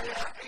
الآية